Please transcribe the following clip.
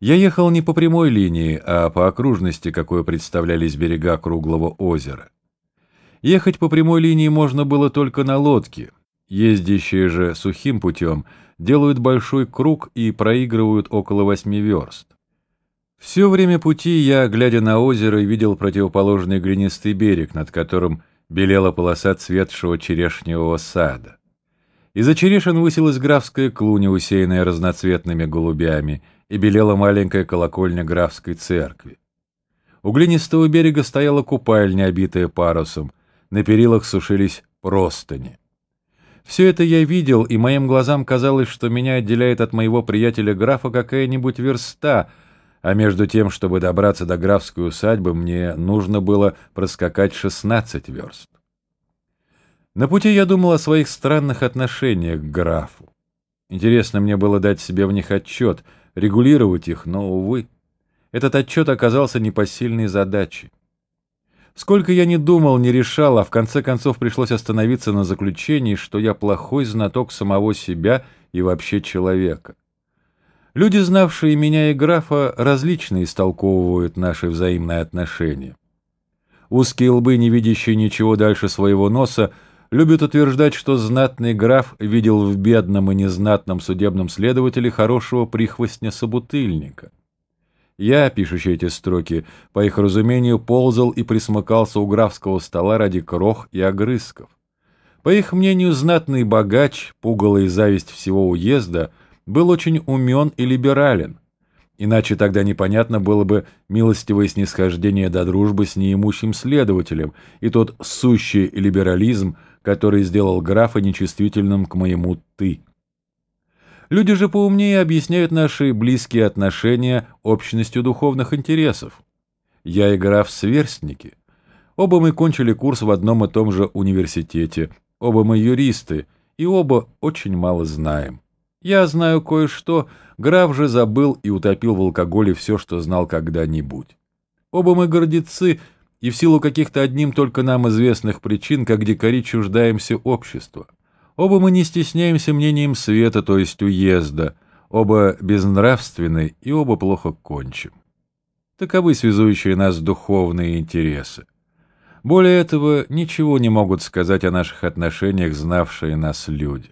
Я ехал не по прямой линии, а по окружности, какой представлялись берега круглого озера. Ехать по прямой линии можно было только на лодке. Ездящие же сухим путем делают большой круг и проигрывают около восьми верст. Все время пути я, глядя на озеро, видел противоположный глинистый берег, над которым белела полоса цветшего черешневого сада. Из-за черешин высилась графская клуня, усеянная разноцветными голубями, и белела маленькая колокольня графской церкви. У глинистого берега стояла купальня, обитая парусом, на перилах сушились простыни. Все это я видел, и моим глазам казалось, что меня отделяет от моего приятеля графа какая-нибудь верста, а между тем, чтобы добраться до графской усадьбы, мне нужно было проскакать шестнадцать верст. На пути я думал о своих странных отношениях к графу. Интересно мне было дать себе в них отчет, регулировать их, но, увы, этот отчет оказался непосильной задачей. Сколько я не думал, не решал, а в конце концов пришлось остановиться на заключении, что я плохой знаток самого себя и вообще человека. Люди, знавшие меня и графа, различно истолковывают наши взаимные отношения. Узкие лбы, не видящие ничего дальше своего носа, любят утверждать, что знатный граф видел в бедном и незнатном судебном следователе хорошего прихвостня-собутыльника. Я, пишущий эти строки, по их разумению, ползал и присмыкался у графского стола ради крох и огрызков. По их мнению, знатный богач, пугало и зависть всего уезда, был очень умен и либерален. Иначе тогда непонятно было бы милостивое снисхождение до дружбы с неимущим следователем и тот сущий либерализм, который сделал графа нечувствительным к моему «ты». Люди же поумнее объясняют наши близкие отношения общностью духовных интересов. Я и граф сверстники. Оба мы кончили курс в одном и том же университете, оба мы юристы, и оба очень мало знаем. Я знаю кое-что, граф же забыл и утопил в алкоголе все, что знал когда-нибудь. Оба мы гордецы, и в силу каких-то одним только нам известных причин, как дикари, чуждаемся общества. Оба мы не стесняемся мнением света, то есть уезда, оба безнравственны и оба плохо кончим. Таковы связующие нас духовные интересы. Более этого ничего не могут сказать о наших отношениях знавшие нас люди.